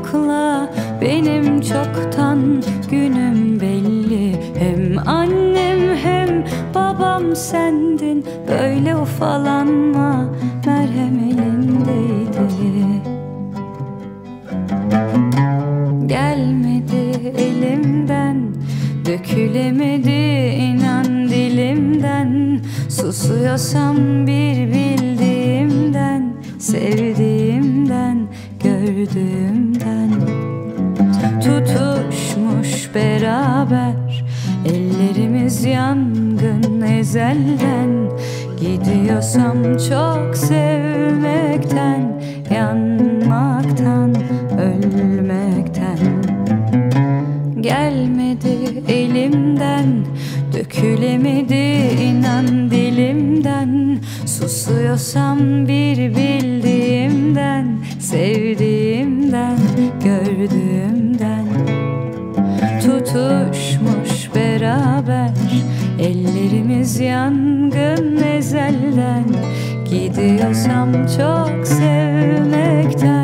yokla Benim çoktan günüm belli. Hem annem hem babam sendin. Böyle ufalanma merhem elindeydi. Gelmedi elimden Dökülemedi inan dilimden. Susuyorsam bir bildiğim bitmez yangın ezelden Gidiyorsam çok sevmekten Yanmaktan, ölmekten. Gelmedi elimden Dökülemedi inan dilimden. Susuyorsam bir bir Deniz yangın ezelden Gidiyorsam çok sevmekten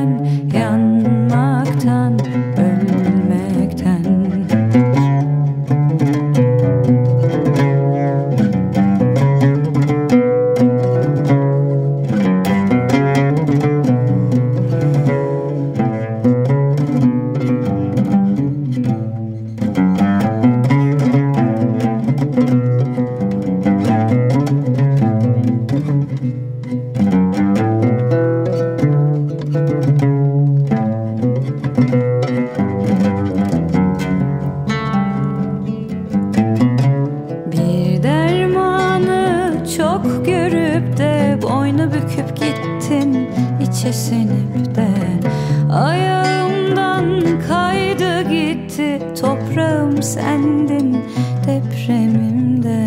yürüp de boynu büküp gittin içe sinip de. Ayağımdan kaydı gitti toprağım sendin depremimde.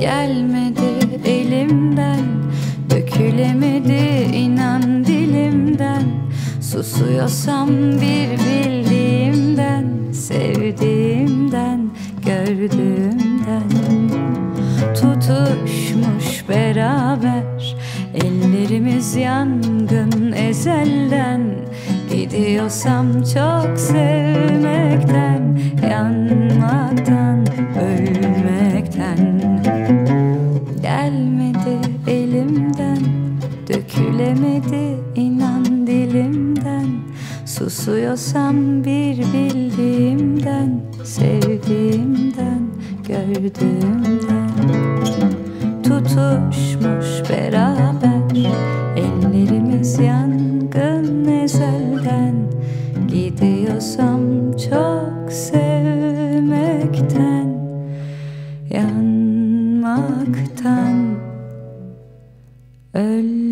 Gelmedi elimden dökülemedi inan dilimden. Susuyorsam bir bildiğimden. Ellerimiz yangın ezelden. Gidiyorsam çok sevmekten Yanmaktan, ölmekten. Gelmedi elimden Dökülemedi inan dilimden. Susuyorsam bir bildiğimden Sevdiğimden, gördüğümden. Tutuşmuş beraber diyorsam çok sevmekten yanmaktan öl